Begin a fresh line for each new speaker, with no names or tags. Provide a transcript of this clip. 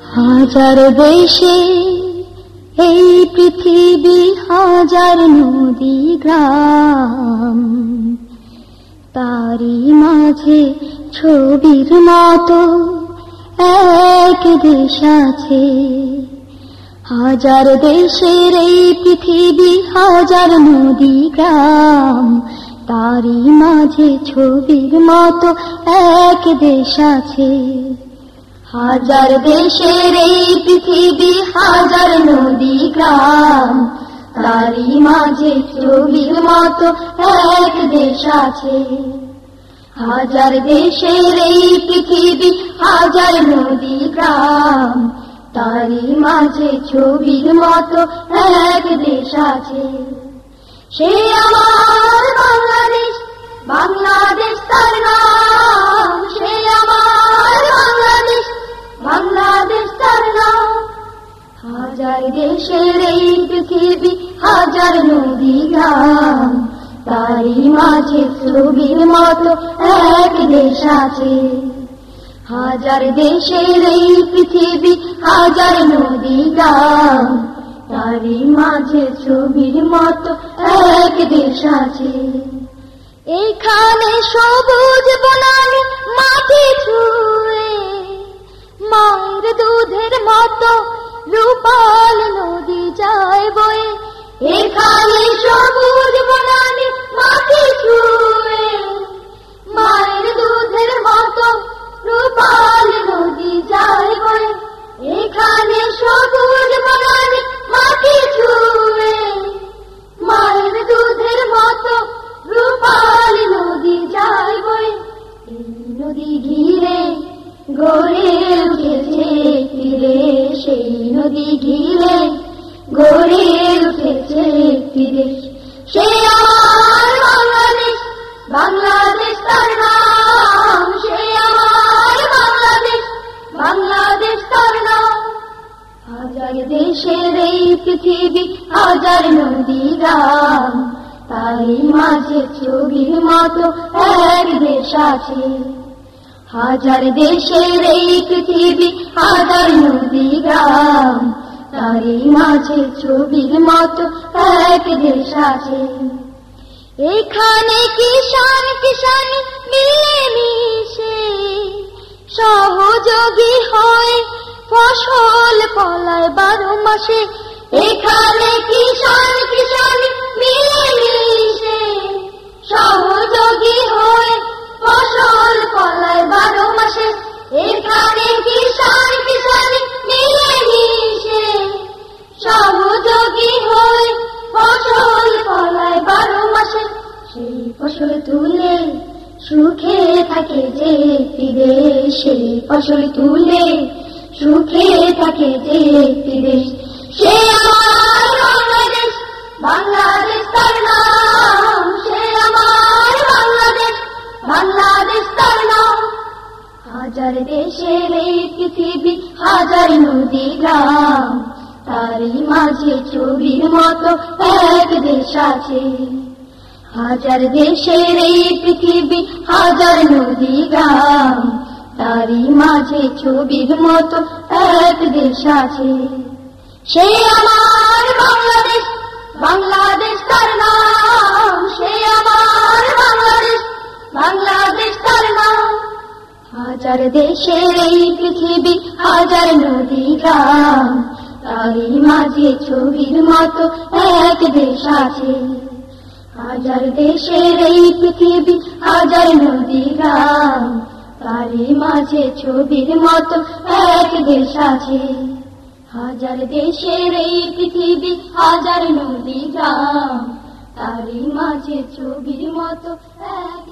হাজার দেশে এই পৃথিবী হাজার নদী গ্রাম। তারি মাঝে ছবির মতো এক দেশ আছে। হাজার দেশের এই পৃথিবী হাজার নদী গ্রাম। তারি মাঝে ছবির মতো এক দেশ আছে। হাজার দেশের এই পৃথিবী, হাজার নদী, গ্রাম। তারি মাঝে ছবির মতো এক দেশ আছে। হাজার দেশের এই পৃথিবী, হাজার নদী, গ্রাম। তারি মাঝে ছবির মতো এক দেশ আছে। সে আমার বাংলাদেশ বাংলাদেশ তার নাম। সে দেশের এই পৃথিবী হাজার নদী গ্রাম তারি মাঝে ছবির মতো এক দেশ আছে। হাজার দেশের এই পৃথিবী হাজার নদী গ্রাম তারি মাঝে ছবির মতো এক দেশ আছে। এখানে সবুজ বনানি মাটি ছুঁয়ে মায়ের দুধের মতো বয়ে এখানে সবুজ বনানি মাটি ছুঁয়ে। মায়ের দুধের মতো রূপাল নদী যায় বয়ে এখানে সবুজ বনানি মাটি ছুঁয়ে। মায়ের দুধের মতো রূপাল নদী যায় বয়ে নদী ঘিরে গড়ে উঠেছে ফিরে সেই নদী ঘিরে গড়ে উঠেছে ফিরে সে আমার বাংলাদেশ বাংলাদেশ তার নাম। সে আমার বাংলাদেশ বাংলাদেশ তার নাম। হাজার দেশের এই পৃথিবী, হাজার নদী, গ্রাম। তারই মাঝে ছবির মতো এক দেশ আছে। হাজার দেশের এই পৃথিবী, হাজার নদী, গ্রাম। তারই মাঝে ছবির মতো এক দেশ আছে এখানে কিষান কিষান মিলে সহযোগী হয় ফসল ফলায় বারো মাসে। এখানে কিষান কিষান মিলে সহযোগী হয় ফসল ফলায় বারো মাসে। এখানে কিষান কিষান ফসল তুলে সুখে থাকে যে সেই ফসল তুলে সুখে থাকে যে ফিরে সে আমার বাংলাদেশ বাংলাদেশ তার নাম। সে আমার বাংলাদেশ বাংলাদেশ তার নাম। হাজার দেশের এই পৃথিবী, হাজার নদী, গ্রাম। তারই মাঝে ছবির মতো এক দেশ আছে। হাজার দেশের এই পৃথিবী, হাজার নদী, গ্রাম। তারই মাঝে ছবির মতো এক দেশ আছে। সে আমার বাংলাদেশ বাংলাদেশ তার নাম। সে আমার বাংলাদেশ বাংলাদেশ তার নাম। হাজার দেশের এই পৃথিবী, হাজার নদী, গ্রাম। তারই মাঝে ছবির মতো এক দেশ আছে। হাজার দেশের এই পৃথিবী, হাজার নদী, গ্রাম। তারি মাঝে ছবির মতো এক দেশ আছে। হাজার দেশের এই পৃথিবী, হাজার নদী, গ্রাম। তারি মাঝে ছবির মতো এক